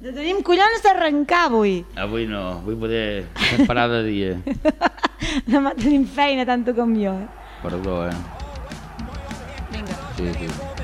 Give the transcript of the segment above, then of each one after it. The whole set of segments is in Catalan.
No tenim collons d'arrencar avui. Avui no, avui poder parada de dia. Demà tenim feina, tant tu com jo. Eh? Perdó, eh? Vinga. Sí, sí.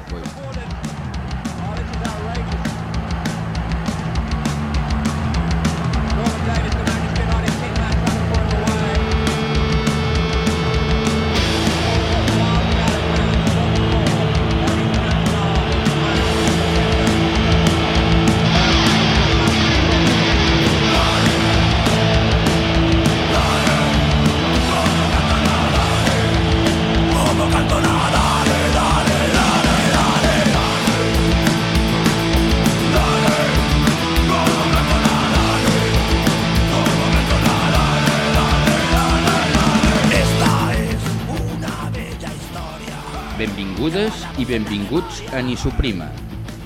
Benvingudes i benvinguts a Ni Suprima,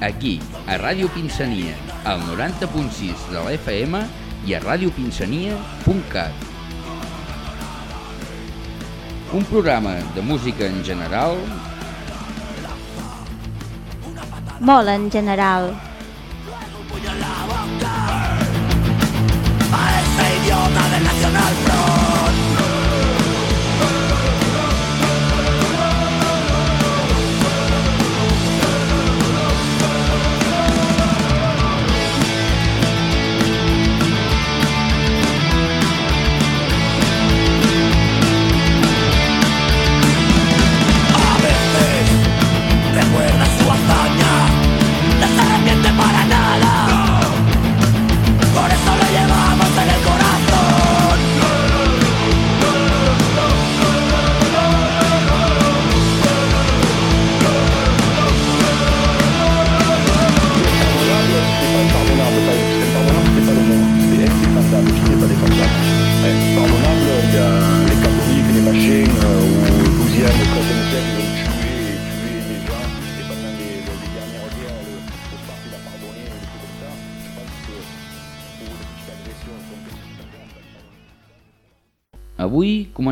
aquí, a Ràdio Pinsania, al 90.6 de la FM i a radiopinsania.cat. Un programa de música en general, Molt en general. Recuerda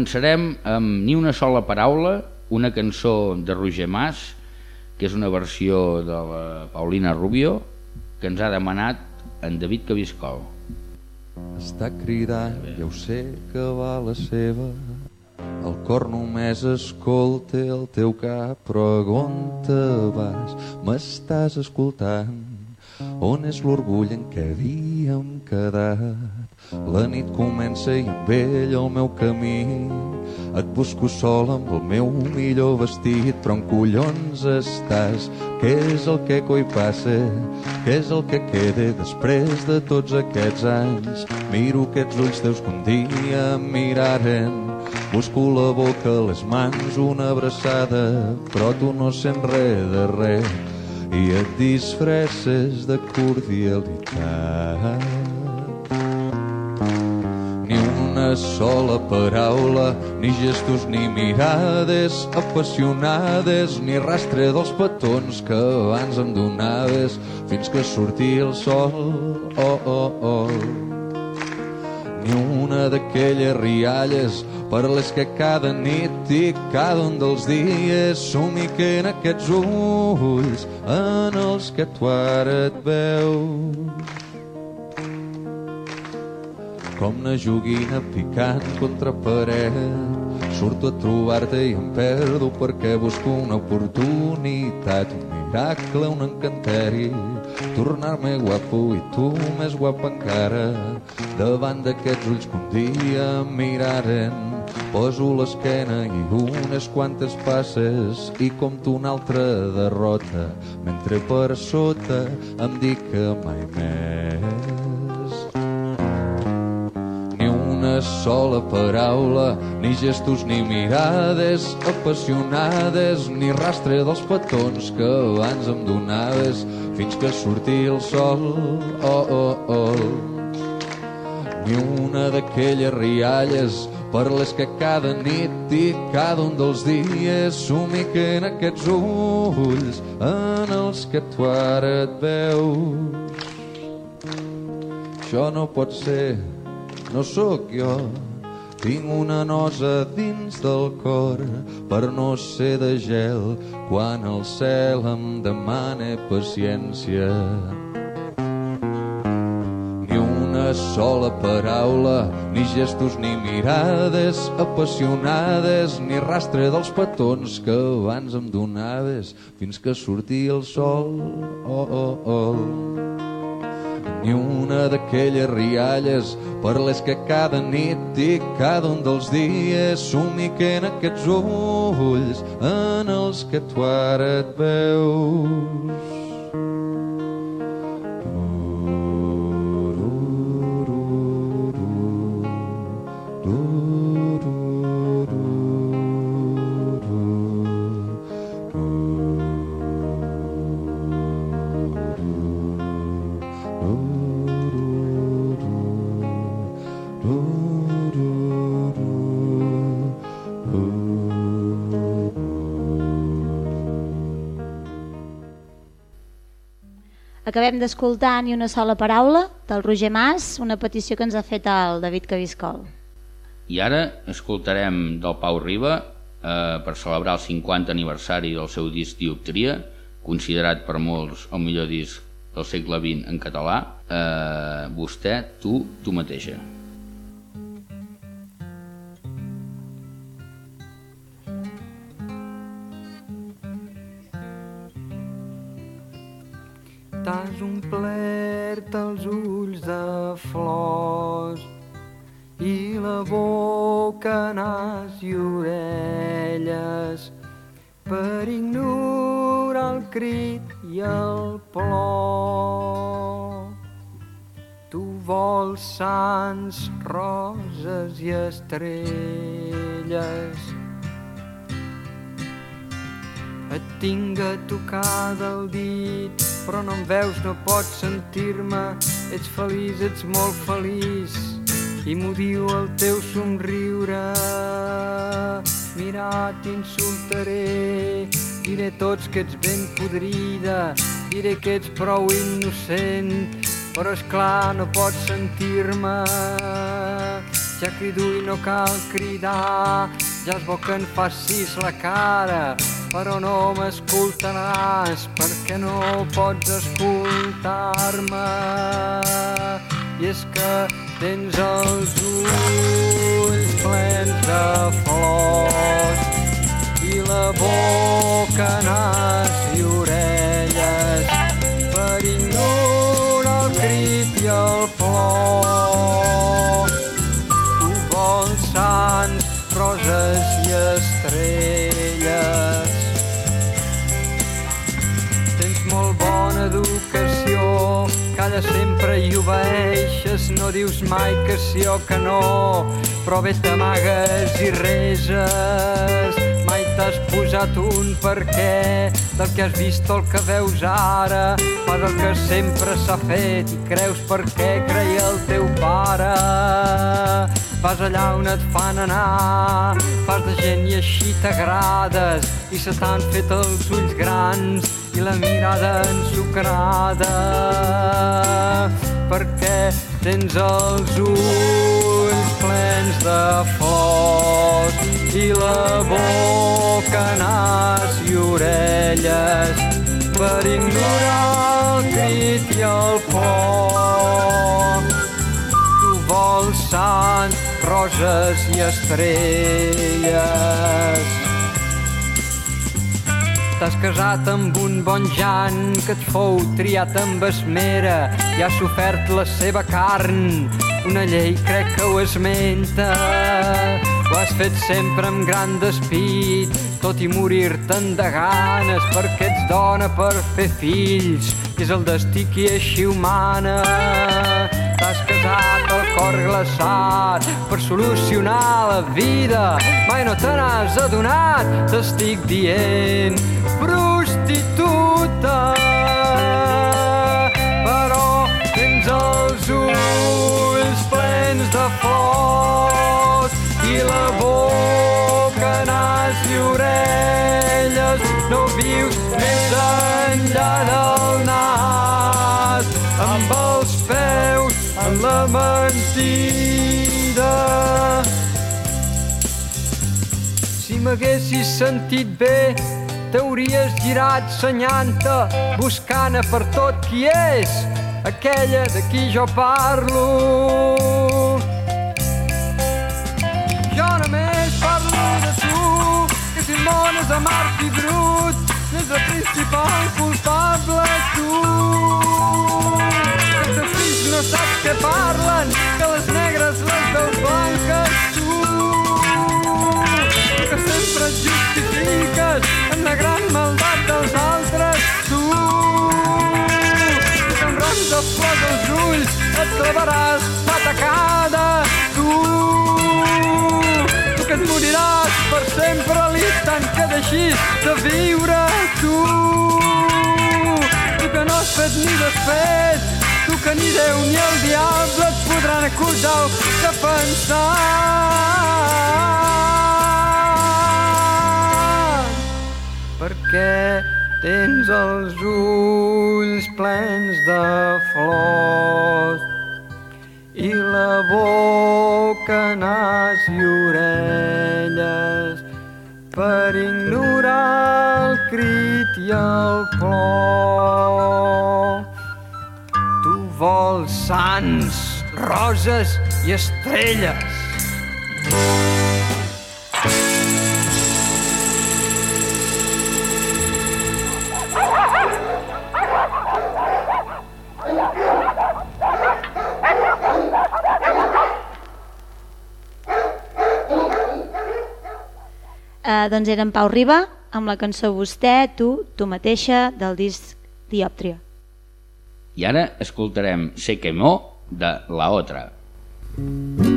començarem amb Ni una sola paraula, una cançó de Roger Mas, que és una versió de la Paulina Rubio, que ens ha demanat en David Cabiscol. Està cridant, ja ho sé que va la seva. El cor només escolta el teu cap, però on te vas? M'estàs escoltant? On és l'orgull en què havíem quedat? La nit comença i amb ell el meu camí. Et busco sol amb el meu millor vestit, però en collons estàs? Què és el que coi passa? Què és el que queda després de tots aquests anys? Miro aquests ulls teus que un dia em miraren. Busco la boca, les mans, una abraçada, però tu no sents res de res i et disfresses de cordialitat. Sola paraula, ni gestos ni mirades apassionades, ni rastre dels petons que abans em donaves fins que sortia el sol. Oh, oh, oh. Ni una d'aquelles rialles per les que cada nit i cada un dels dies somiquen aquests ulls en els que tu ara et veus com una joguina picant contra paret. Surto a trobar-te i em perdo perquè busco una oportunitat, un miracle, un encanteri. Tornar-me guapo i tu més guapa encara davant d'aquests ulls que un dia em miraren. Poso l'esquena i unes quantes passes i compto una altra derrota mentre per sota em dic que mai més sola paraula, ni gestos ni mirades apassionades, ni rastre dels petons que abans em donaves fins que sortia el sol. Oh, oh, oh. Ni una d'aquelles rialles per les que cada nit i cada un dels dies somiquen aquests ulls en els que tu ara et veus. Això no pot ser, no sóc jo. Tinc una nosa dins del cor per no ser de gel quan el cel em demana paciència. sola paraula, ni gestos ni mirades apassionades, ni rastre dels petons que abans em donaves fins que sortia el sol. Oh, oh, oh. Ni una d'aquelles rialles per les que cada nit i cada un dels dies somiquen aquests ulls en els que tu ara et veus. Acabem d'escoltar ni una sola paraula del Roger Mas, una petició que ens ha fet el David Cabiscol. I ara escoltarem del Pau Riba eh, per celebrar el 50 aniversari del seu disc Dioptria, considerat per molts el millor disc del segle XX en català. Eh, vostè, tu, tu mateixa. Ets feliç, ets molt feliç, i m'ho diu el teu somriure. Mira, t'insultaré, diré tots que ets ben podrida, diré que ets prou innocent, però és clar no pots sentir-me. Ja crido i no cal cridar, ja és bo que en facis la cara, però no m'escoltaràs perquè no pots escoltar-me. I és que tens els ulls plens de flors i la boca, nas i orelles per ignorar el crit i el plor. Tu vols sants, roses i estrelles molt bona educació, calla sempre i obeeixes, no dius mai que sí o que no, però bé t'amagues i reses. Mai t'has posat un per què del que has vist el que veus ara, fas el que sempre s'ha fet i creus per què creia el teu pare. Vas allà on et fan anar, fas de gent i així t'agrades i se t'han fet els ulls grans i la mirada ensucrada. Perquè tens els ulls plens de flors i la boca, nas i orelles per ignorar el crit i el plor tu vols sants, roses i estrelles T'has casat amb un bon Jan que et fou triat amb esmera i ha sofert la seva carn. Una llei crec que ho esmenta. Ho has fet sempre amb gran despit, tot i morir-te'n de ganes perquè ets dona per fer fills. És el destí qui així humana. T'has casat al cor glaçat per solucionar la vida. Mai no te n'has adonat, t'estic dient, prostituta. Però tens els ulls plens de flors i la boca, nas i orelles. No vius més enllà del nas amb els peus en la mentida. Si m'haguessis sentit bé, t'hauries girat senyant-te, buscant a per tot qui és aquella de qui jo parlo. Jo només parlo de tu, que si món és amarg i brut, n'és el principal culpable tu. No saps què parlen, que les negres les veus blanques tu. Que sempre et justifiques en la gran maldat dels altres tu. Que amb rams de flors als ulls et trobaràs patacada tu. Que et moriràs per sempre l'instant que deixis de viure tu. Tu que no has fet ni desfet, que ni Déu ni el diable et podran acusar de pensar. Perquè tens els ulls plens de flors i la boca, nas i orelles per ignorar el crit i el plor. Tu vols sants, roses i estrelles. Eh, doncs era en Pau Riba amb la cançó Vostè, tu, tu mateixa del disc Diòptria. I ara escoltarem Se quemó de La Otra. Él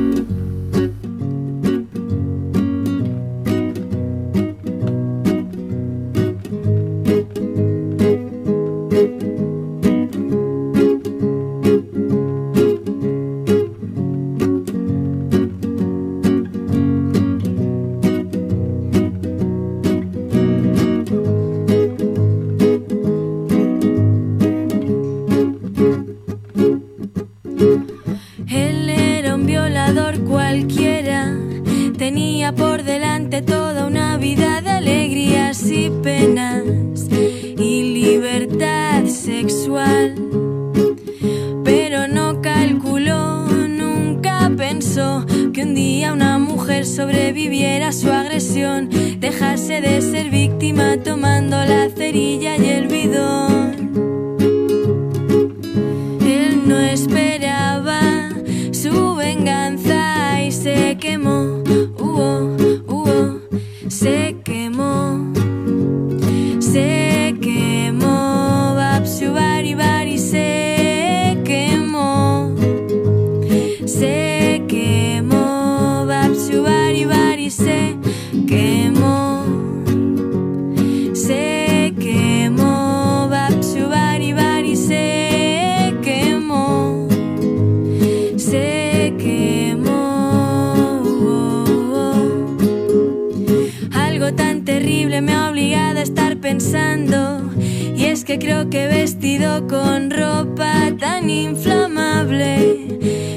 se quemó, creo que vestido con ropa tan inflamable,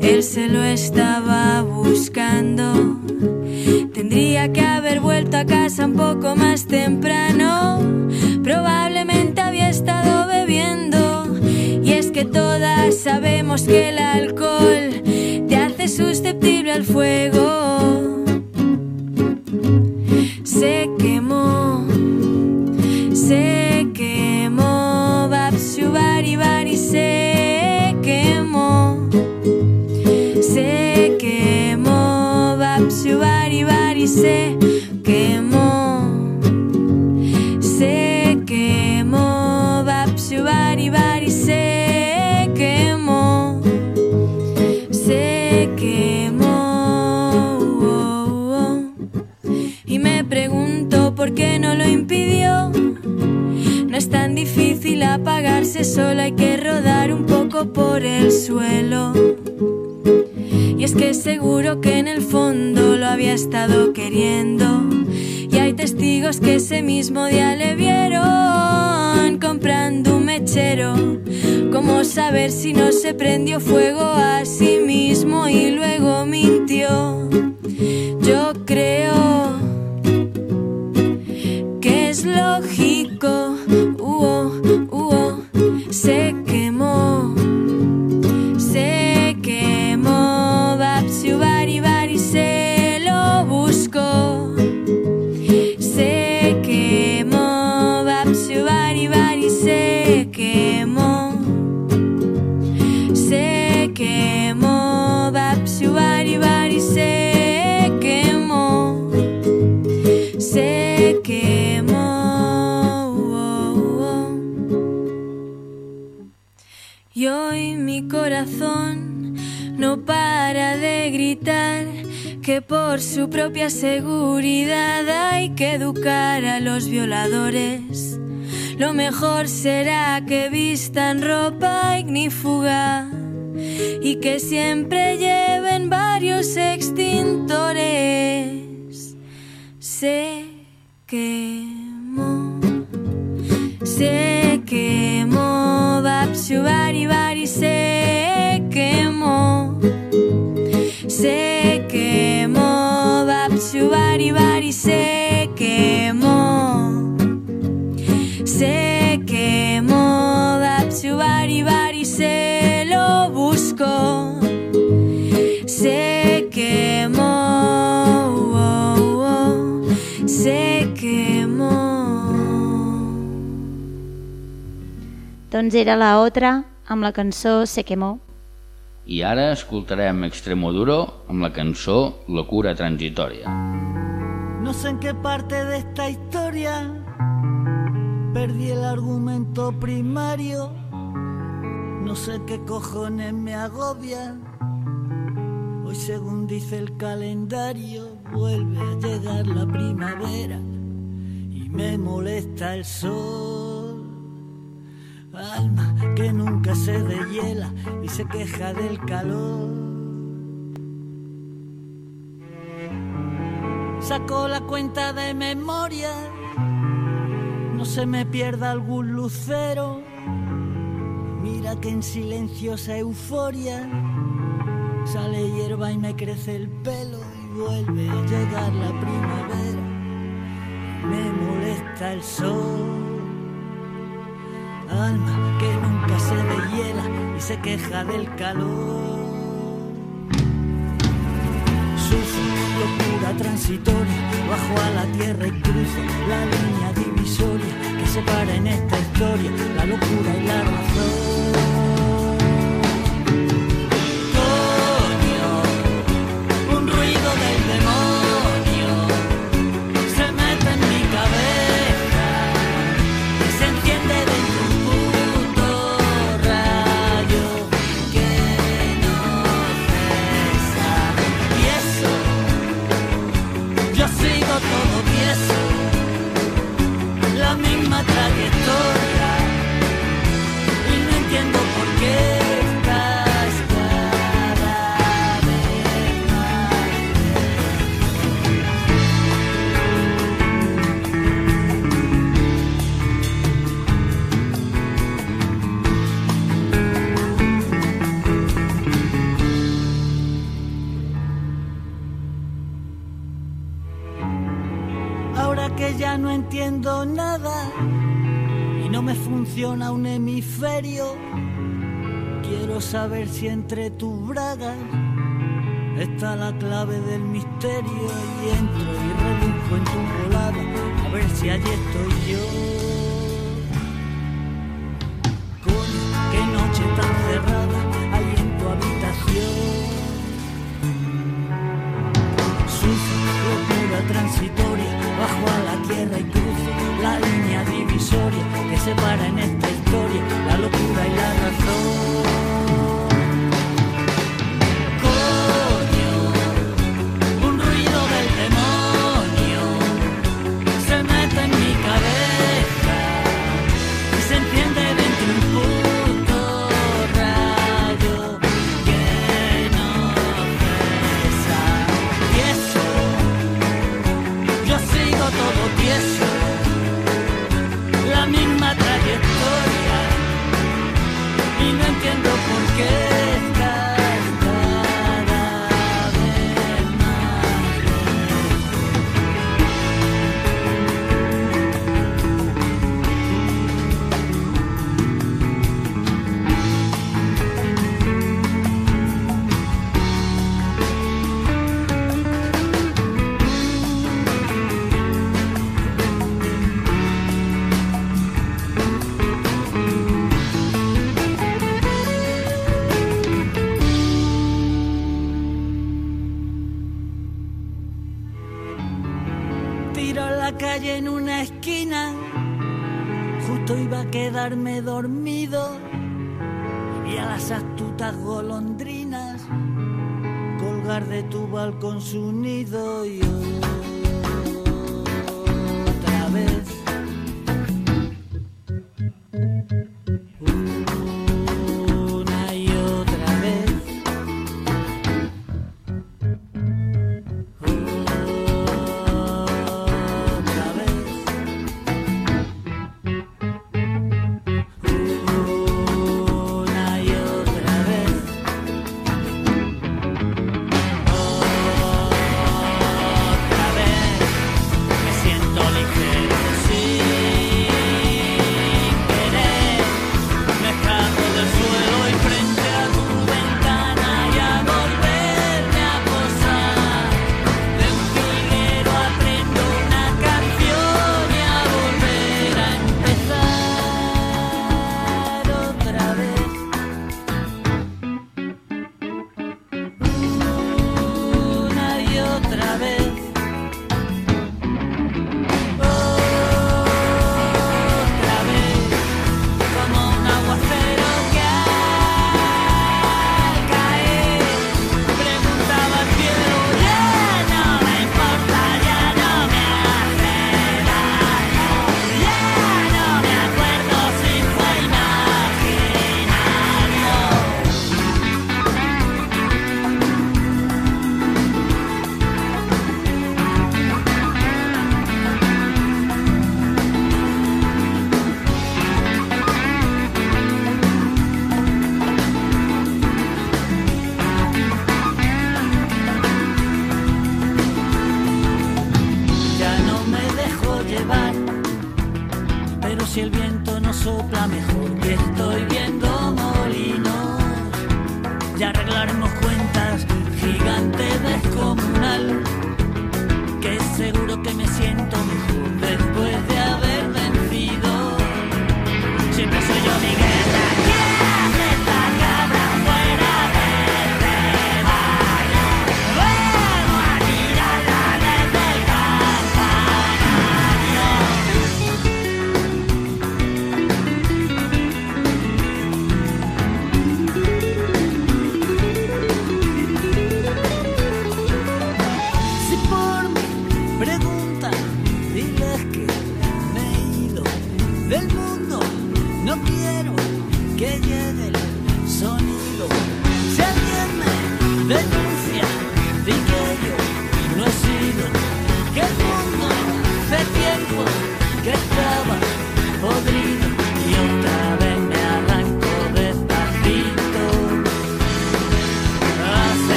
él se lo estaba buscando. Tendría que haber vuelto a casa un poco más temprano. Probablemente había estado bebiendo. Y es que todas sabemos que el alcohol te hace susceptible al fuego. Por el suelo. Y es que seguro que en el fondo lo había estado queriendo. Y hay testigos que ese mismo día le vieron comprando un mechero. ¿Cómo saber si no se prendió fuego a sí mismo y luego mintió? Que por su propia seguridad hay que educar a los violadores. Lo mejor será que vistan ropa ignífuga y que siempre lleven varios extintores. Se quemó, se quemó, Bapsu Bari se quemó, se Bapsu Bari Bari se quemó, se quemó, Bapsu Bari Bari se lo buscó, se quemó, oh, oh, se quemó. Doncs era la otra amb la cançó Se quemó. I ara escoltarem Extremoduro amb la cançó Locura Transitòria. No sé en qué parte de esta historia perdí el argumento primario. No sé qué cojones me agobia. Hoy según dice el calendario vuelve a llegar la primavera y me molesta el sol. Alma que nunca se deshiela y se queja del calor. Saco la cuenta de memoria, no se me pierda algún lucero. Mira que en silenciosa euforia sale hierba y me crece el pelo y vuelve a llegar la primavera. Me molesta el sol. Alma que nunca se deshiela y se queja del calor. Sufro locura transitoria, bajo a la tierra y cruzo la línea divisoria que separa en esta historia la locura y la razón. Quiero saber si entre tus bragas está la clave del misterio y entro y rebusco en tu volada a ver si allí estoy yo. dormido. Y a las astutas golondrinas colgar de tu balcón su nido. Y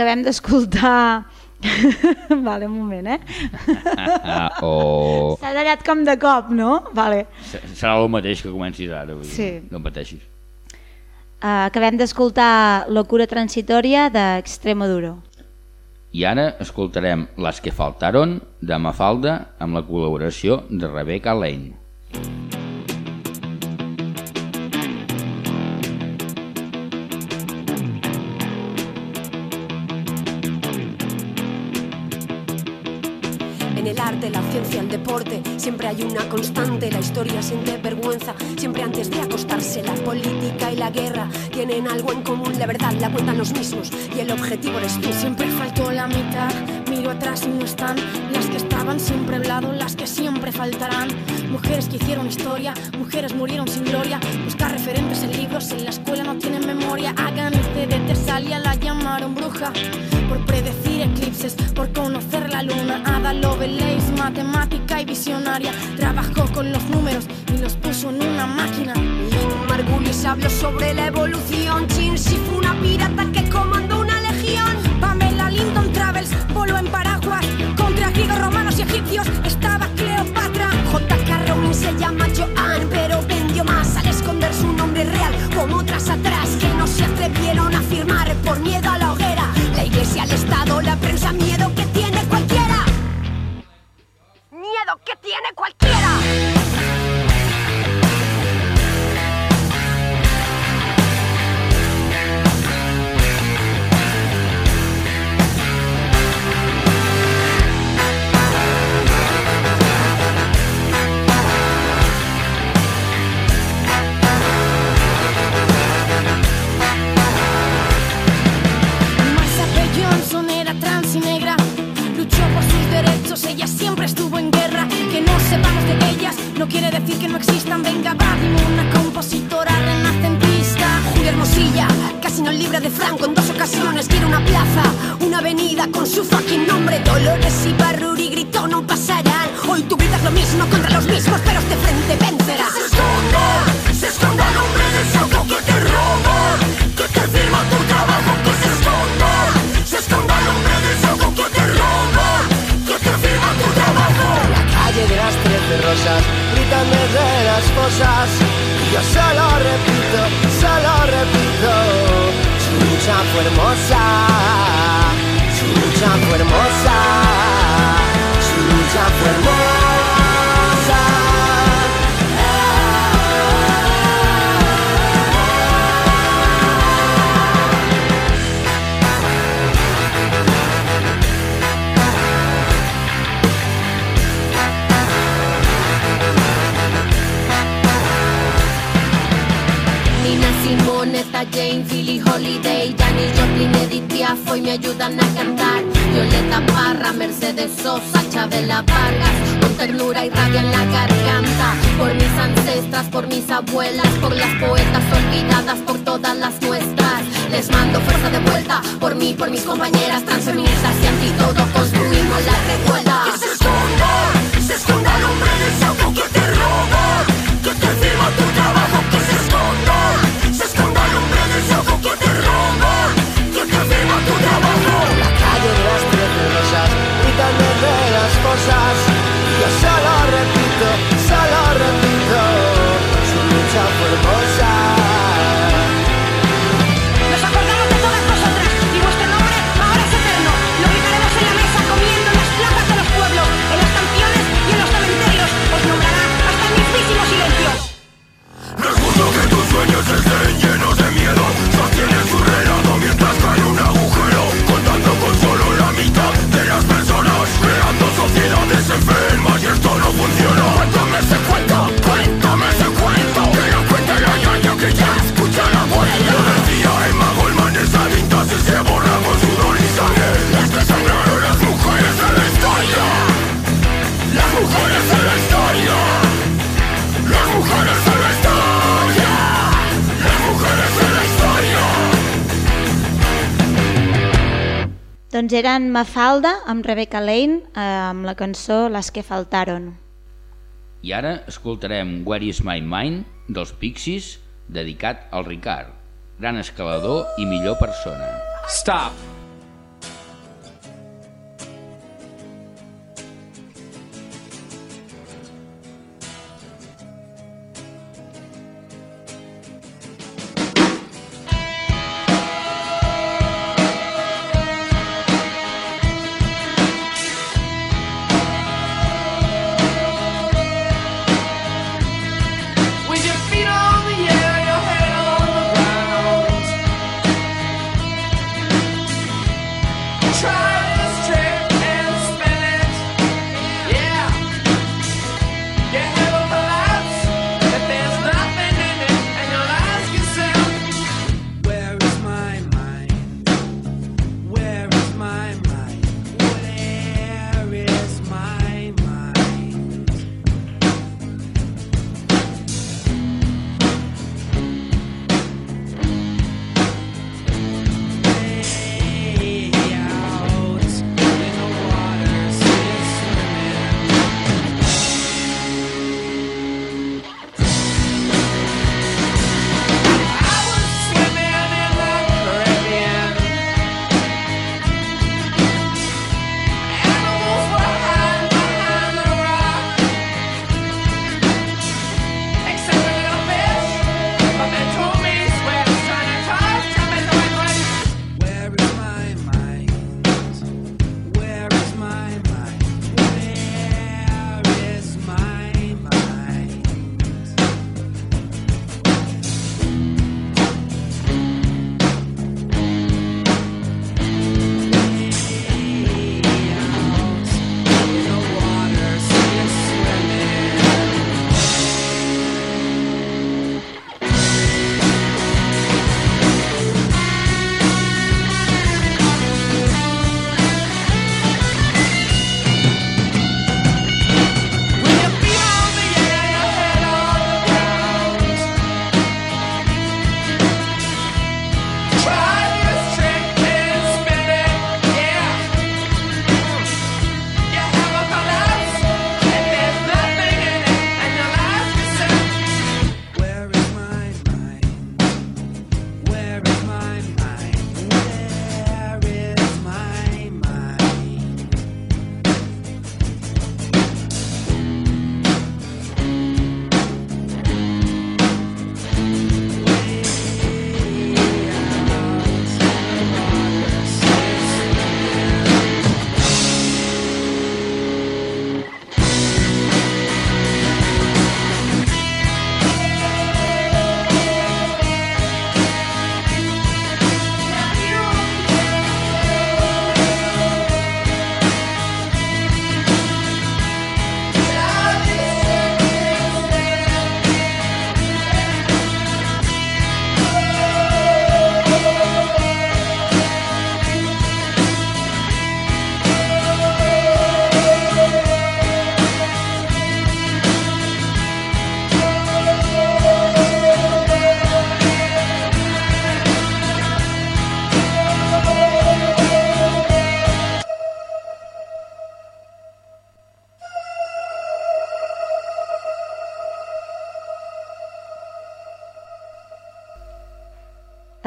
acabem d'escoltar... vale, un moment, eh? oh. S'ha tallat com de cop, no? Vale. Serà el mateix que comencis ara, vull dir. sí. no pateixis. Uh, acabem d'escoltar Locura Transitoria d'Extremo Duro. I ara escoltarem Les que faltaron de Mafalda amb la col·laboració de Rebecca Lane. Mm. Arte, la ciencia, el deporte. Siempre hay una constante, la historia siente vergüenza. Siempre antes de acostarse, la política y la guerra tienen algo en común. La verdad la cuentan los mismos y el objetivo eres tú. Siempre faltó la mitad, miro atrás y no están las que estaban siempre al las que siempre faltarán. Mujeres que hicieron historia, mujeres murieron sin gloria. Buscar referentes en libros, en la escuela no tienen memoria. Hagan de Tesalia, la llamaron bruja. Por predecir eclipses, por conocer la luna. Ada Lovelace, matemática y visionaria. Trabajó con los números y los puso en una máquina. Lynn Margulis habló sobre la evolución. Chin si fue una pirata que comandó una legión. Pamela Linton Travels voló en paraguas contra griegos, romanos y egipcios. Estaba Cleopatra. J.K. Rowling se llama Joan, pero vendió más al esconder su nombre real, como otras atrás que no se atrevieron a firmar por miedo a la hoguera. La iglesia, el Estado, la prensa, miedo Miedo que tiene cualquiera. Sepamos de ellas no quiere decir que no existan. Venga, va, dime una compositora renacentista. Julia Hermosilla, casi no libre de Franco en dos ocasiones. Quiere una plaza, una avenida con su fucking nombre. Dolores y Barruri gritó, no pasarán. Hoy tú gritas lo mismo contra los mismos, pero de frente vencerás. Se esconda, se esconda el hombre del saco que te roba, que te firma tu trece rosas gritan desde las fosas. Y yo solo repito, solo repito. Su lucha fue hermosa, su lucha fue hermosa, su lucha fue hermosa. Jane, Philly Holiday, Janis Joplin, Edith Piaf hoy me ayudan a cantar. Violeta Parra, Mercedes Sosa, Chabela Vargas, con ternura y rabia en la garganta. Por mis ancestras, por mis abuelas, por las poetas olvidadas, por todas las nuestras. Les mando fuerza de vuelta, por mí, por mis compañeras transfeministas y anti todo construimos la revuelta. Doncs eren Mafalda amb Rebecca Lane eh, amb la cançó Les que faltaron. I ara escoltarem Where is my mind dels Pixies dedicat al Ricard, gran escalador i millor persona. Stop!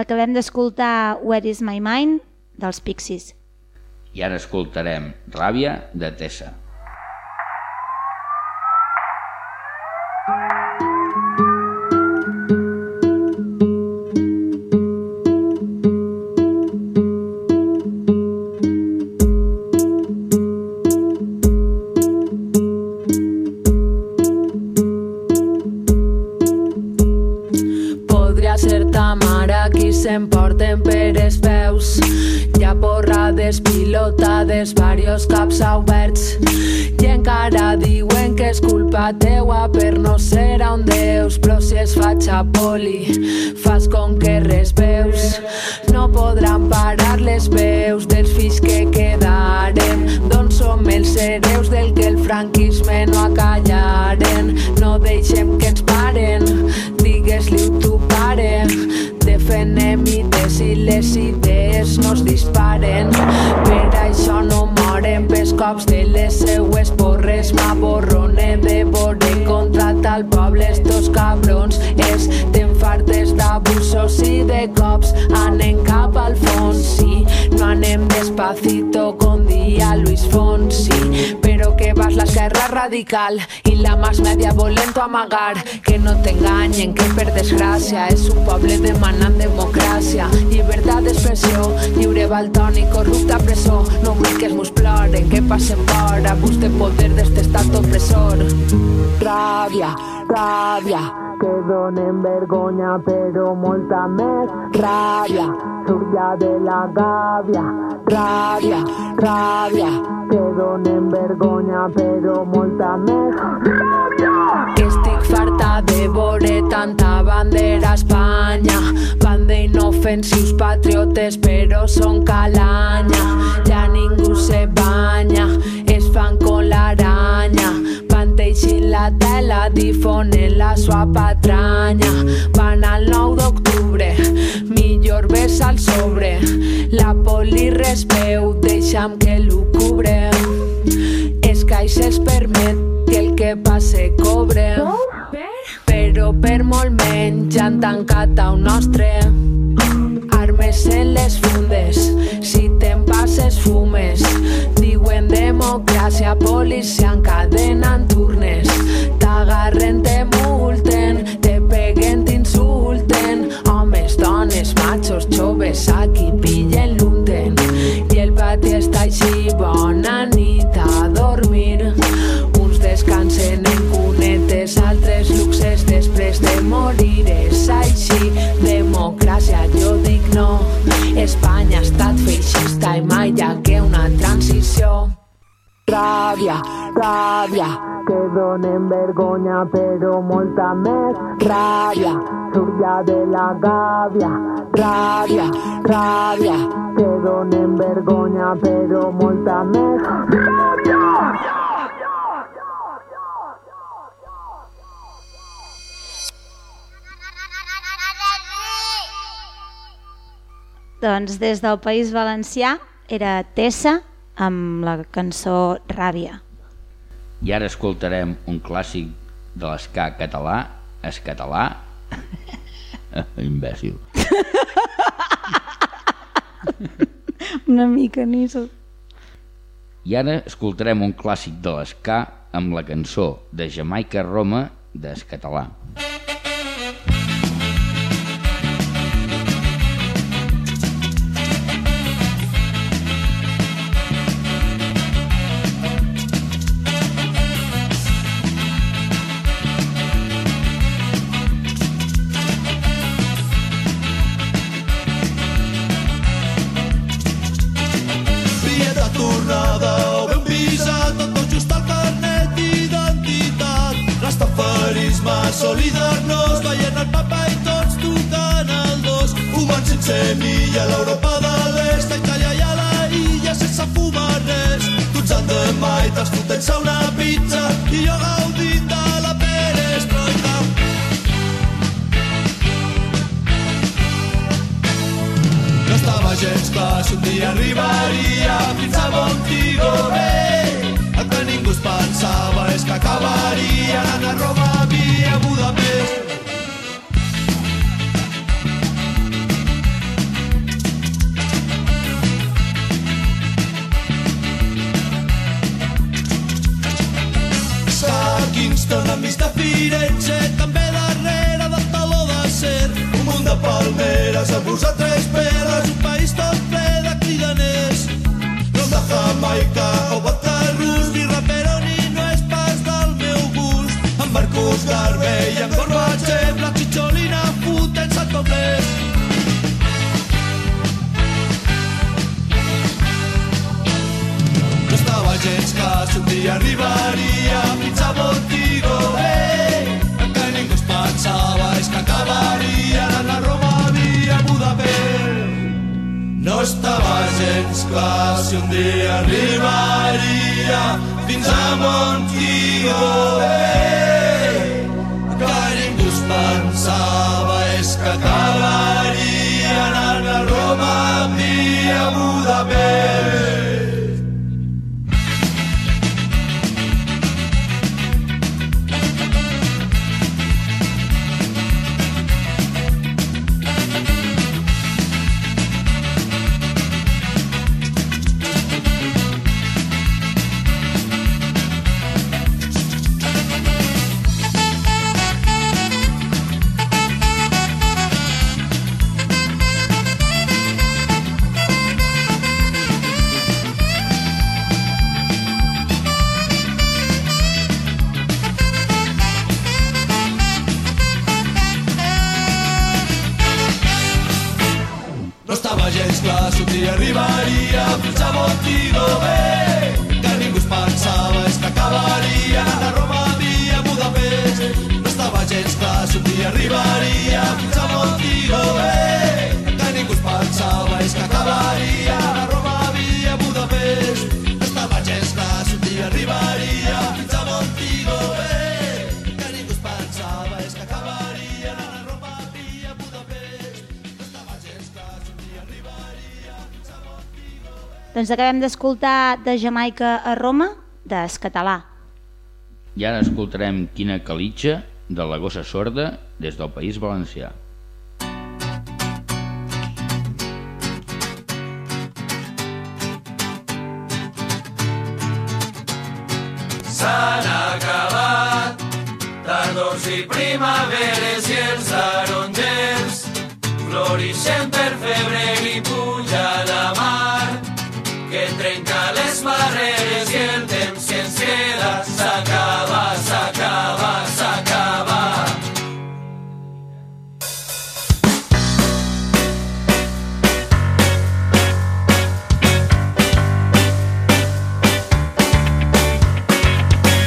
Acabem d'escoltar Where is my mind dels Pixies. I ara escoltarem Ràbia de Tessa. Teua per no ser on deus. Però si es faig a poli, fas com que res veus. No podran parar les veus dels fills que quedaren. D'on som els hereus del que el franquisme no acallaren. No deixem que ens paren, digues-li tu pare. Defenem i les idees nos disparen. Per això no moren pels cops de les seues porres. M'aborrone de veure contra tal poble estos cabrons. Estem fartes d'abusos i de cops. Anem cap al fons, sí. No anem despacito con dia Luis Fonsi. Esquerra radical i la más media volent amagar. Que no t'enganyen, que per desgràcia és un poble demanant democràcia. Llibertat d'expressió, lliure i corrupta presó. No vull que els meus que passen por abús de poder d'este estat opressor. Ràbia, ràbia, que donen vergonya però molta més ràbia. Surt ja de la gàbia, ràbia, ràbia, que donen vergonya però molta més ràbia. Que estic farta de tanta bandera a Espanya, van patriotes però són calanya, ja ningú se banya, es fan con l'aranya, van teixint la tela, difonen la sua patranya, van al 9 d'octubre, millor ves al sobre, la poli res veu, deixa'm que l'ho cubre, es que se'ls permet que el que passe cobre, però per molt menys han tancat un nostre, armes en les fundes, si te'n passes fumes, diuen democràcia, policia encadenen turnes, t'agarren, te multen, te peguen, t'insulten, homes, dones, machos, joves, aquí pillen, l'unten, i el pati està així, bona nit a dormir, uns descansen en cunetes, altres luxes de morir, és així, democràcia, jo dic no, Espanya ha estat feixista i mai hi ha que una transició. Ràbia, ràbia, que donen vergonya però molta més ràbia. Surt ja de la gàbia, ràbia, ràbia, que donen vergonya però molta més ràbia. Doncs des del País Valencià era Tessa amb la cançó Ràbia. I ara escoltarem un clàssic de l'esca català, es català, imbècil. Una mica nisso. I ara escoltarem un clàssic de l'esca amb la cançó de Jamaica Roma d'Escatalà. Bitllet de mai, t'has fotent-se una pizza i jo gaudint de la perestroika. No estava gens clar si un dia arribaria fins a Montego. Un dia arribaria fins a Montigo, dia arribaria fins a Montigo, eh? Que ningú es pensava és que acabaria a Roma via Budapest. No estava gens clar si un dia arribaria fins a Montigo, eh? Doncs acabem d'escoltar de Jamaica a Roma, d'Escatalà. I ara escoltarem Quina calitxa de la gossa sorda des del País Valencià. S'han acabat tardors i primaveres i els tarongers florixen per febrer i puja la mar queda s'acaba, s'acaba, s'acaba.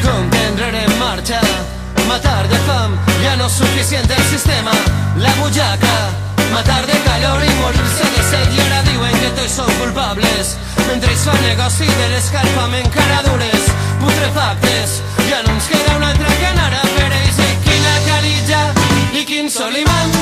Contendrer en marcha, matar de fam, ya no es suficiente el sistema, la bullaca, matar de calor y morirse de sed y ahora diuen que tots són culpables, mentre ells fan negoci de l'escalfament caradures, putrefactes, ja no ens queda una altra que anar a ells i quina caritja i quin solimant. Em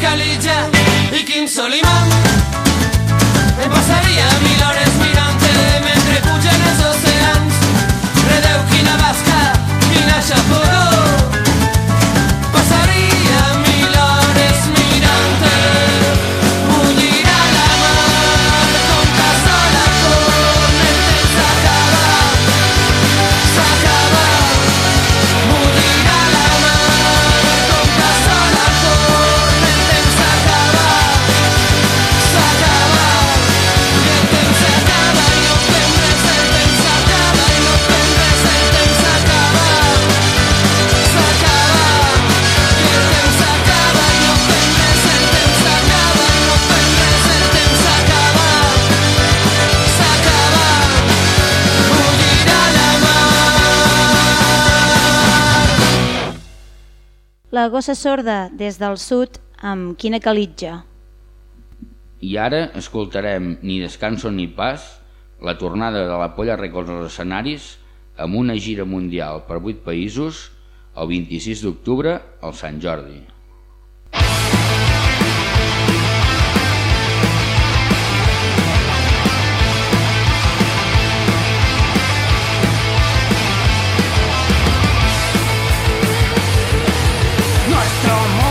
Calilla y Kim Soliman. Em passaria mil hores mirant-te mentre pugen els oceans. Redeu, quina basca, quina xafodor. la gossa sorda des del sud amb quina calitja. I ara escoltarem Ni descanso ni pas, la tornada de la Polla Records als escenaris amb una gira mundial per 8 països el 26 d'octubre al Sant Jordi. Sí. thrown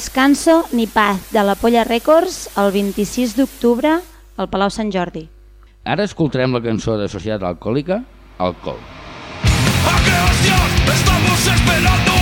Descanso ni paz de la Polla Records el 26 d'octubre al Palau Sant Jordi. Ara escoltarem la cançó de Societat Alcohòlica, Alcohol. Estamos esperando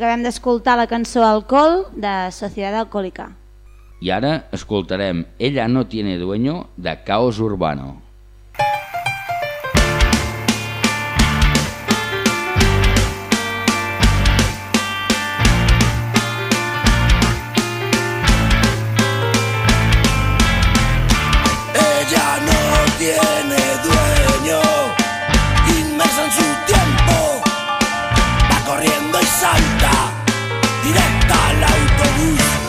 Acabem d'escoltar la cançó Alcohol de Societat Alcohòlica. I ara escoltarem Ella no tiene dueño de Caos Urbano. Ella Santa, directa al autobús.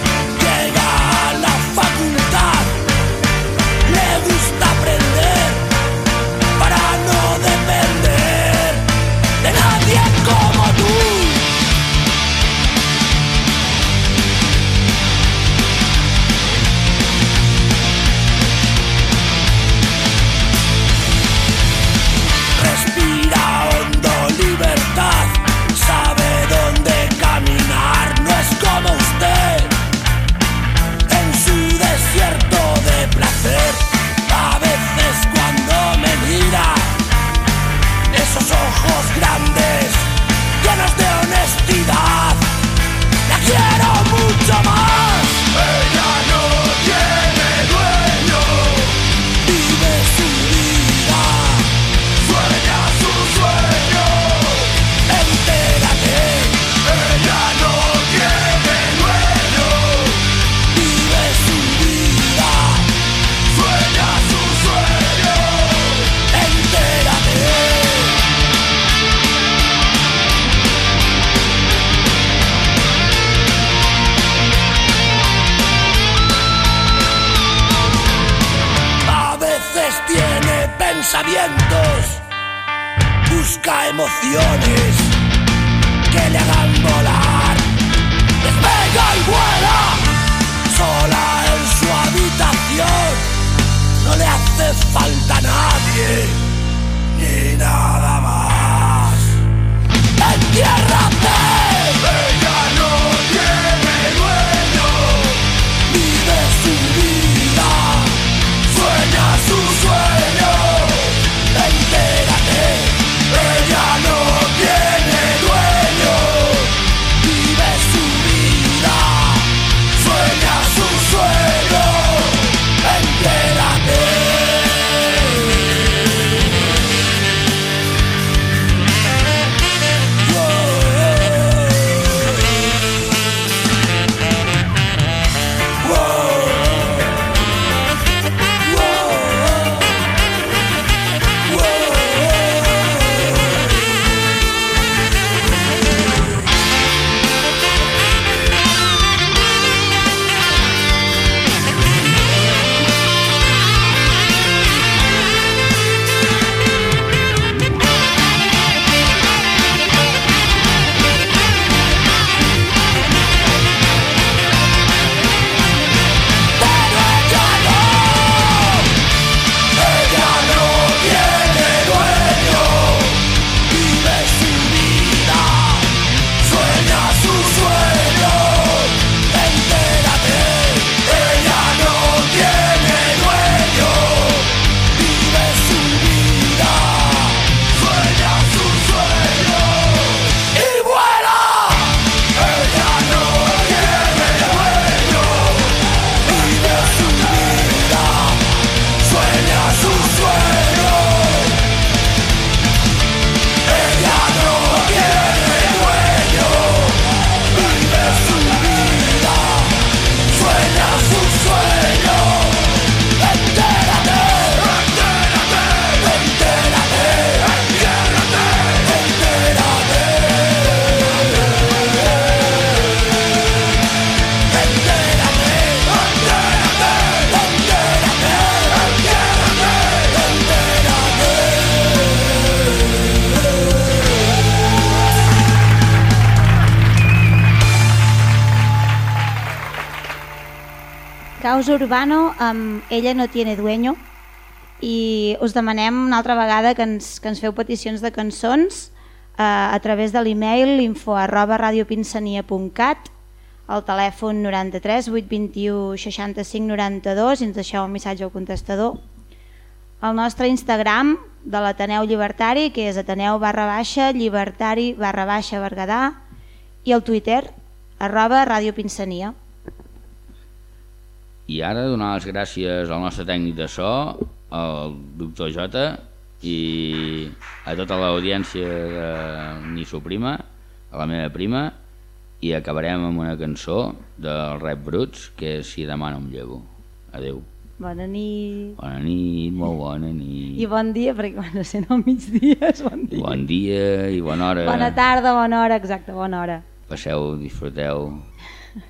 Urbano amb Ella no tiene dueño i us demanem una altra vegada que ens, que ens feu peticions de cançons eh, a través de l'email info arroba radiopinsania.cat al telèfon 93 821 65 92 i ens deixeu un missatge al contestador el nostre Instagram de l'Ateneu Llibertari que és Ateneu barra baixa llibertari barra baixa Berguedà i el Twitter, arroba Ràdio Pinsania. I ara donar les gràcies al nostre tècnic de so, al doctor Jota, i a tota l'audiència de Nisso Prima, a la meva prima, i acabarem amb una cançó del Rap Bruts, que és Si demà no em llevo. Adeu. Bona nit. Bona nit, molt bona nit. I bon dia, perquè quan sent al migdia és bon dia. Bon dia i bona hora. Bona tarda, bona hora, exacte, bona hora. Passeu, disfruteu,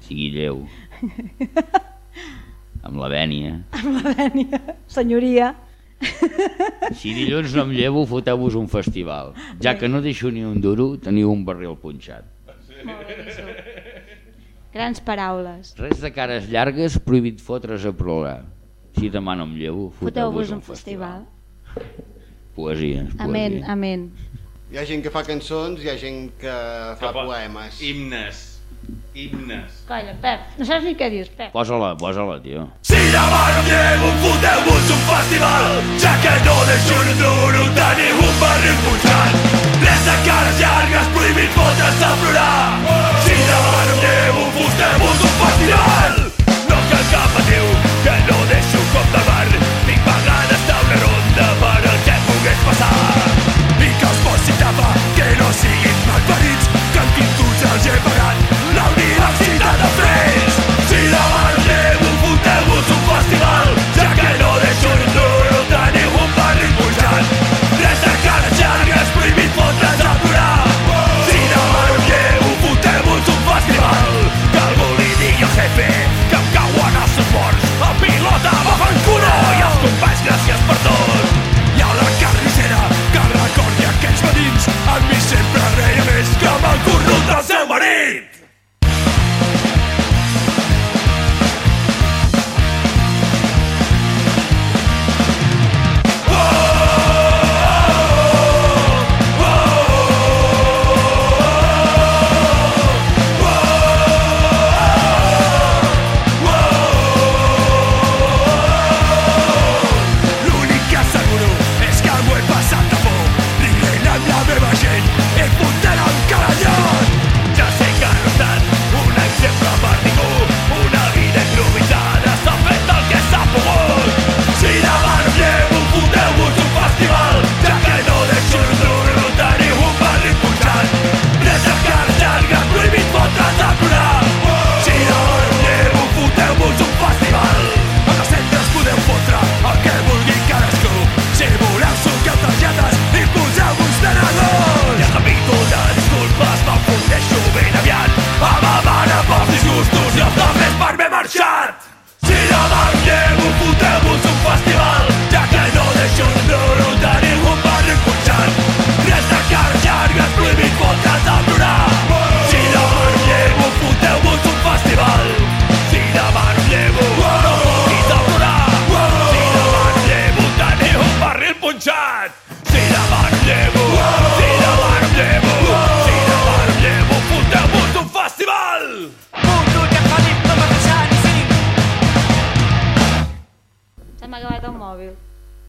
sigui lleu. amb la vènia. Amb la vènia, senyoria. Si dilluns no em llevo, foteu-vos un festival. Ja que no deixo ni un duro, teniu un barril punxat. Grans paraules. Res de cares llargues, prohibit fotre's a plorar. Si demà no em llevo, Foteu-vos un festival. Poesia, és Amén, poesia. amén. Hi ha gent que fa cançons, hi ha gent que fa poemes. Himnes. Himnes. Calla, Pep, no saps ni què dius, Pep. Posa-la, posa-la, tio. Si demà no llevo, foteu-vos un festival, ja que no deixo ni un duro, teniu un barril punxant. Res de cares llargues, prohibit fotre's a plorar. Si demà no llevo, foteu-vos un festival. No cal que patiu, que no deixo cop de mar. Tinc per ganes d'una ronda per el que pogués passar. I que us posi tapa, que no siguin malparits, que amb quintuts els he pagat la universitat de Freix.